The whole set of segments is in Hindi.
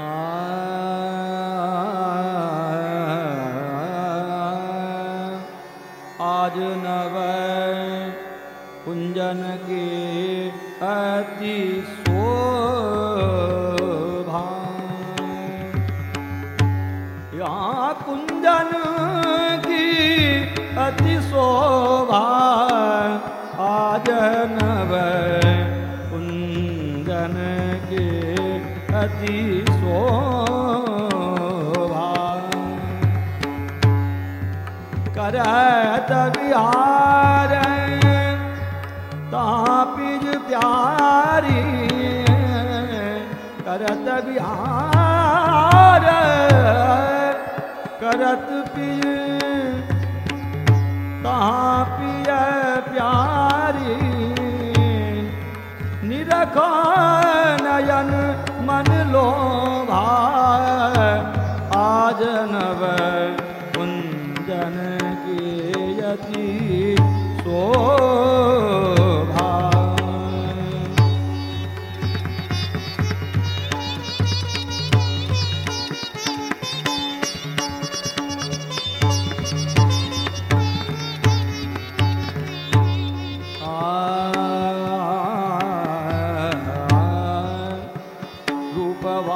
Ah. नव कुंजन की अति शोभा। यहाँ कुंजन की अति शोभा। आज नव कुंजन की अति शोभा। ਕਰਤ ਵਿਹਾਰ ਤਾਂ ਪਿਜ ਪਿਆਰੀ ਕਰਤ ਵਿਹਾਰ। ਕਰਤ ਪਿਜ, ਤਾਂ ਪਿਜ ਪਿਆਰੀ। ਨਿਰਖੋ ਨਯਨ ਮਨ ਲੋ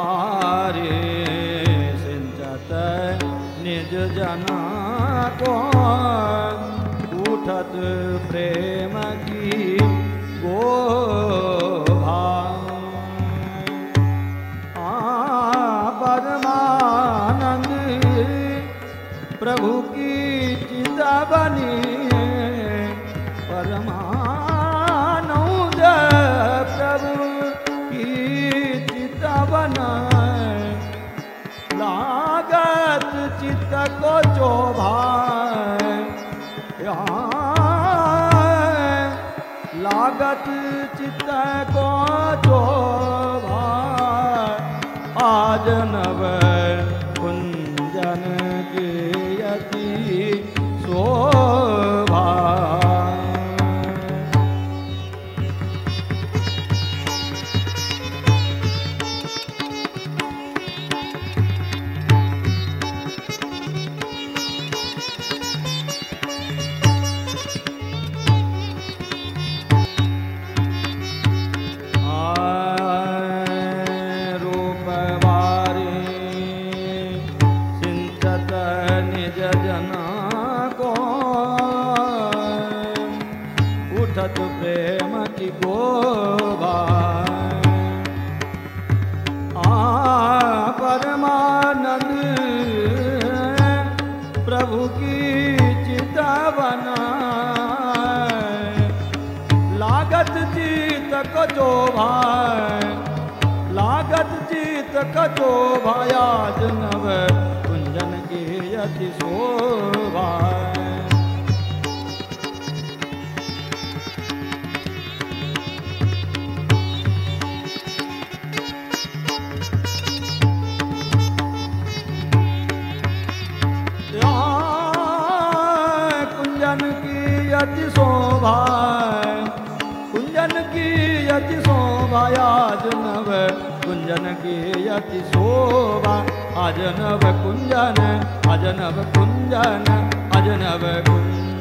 रूपवारे सिंचत निज जना को उठत प्रेम की आ, परमानंद प्रभु की चिता बनी परमानंद ਚੋਭਾਇ ਲਾਗਤ ਚਿਤੈ ਕੋ ਚੋਭਾਇ प्रेम की आ परमानंद प्रभु की चिता लागत जीत कचो भाई लागत जीत कचो भायाज नव कुंजन की यति शोभा। की यति शोभा कुंजन की अति शोभा आज नव कुंजन की अति शोभा आज नव कुंजन, आज नव कुंजन, आज नव कुंजन।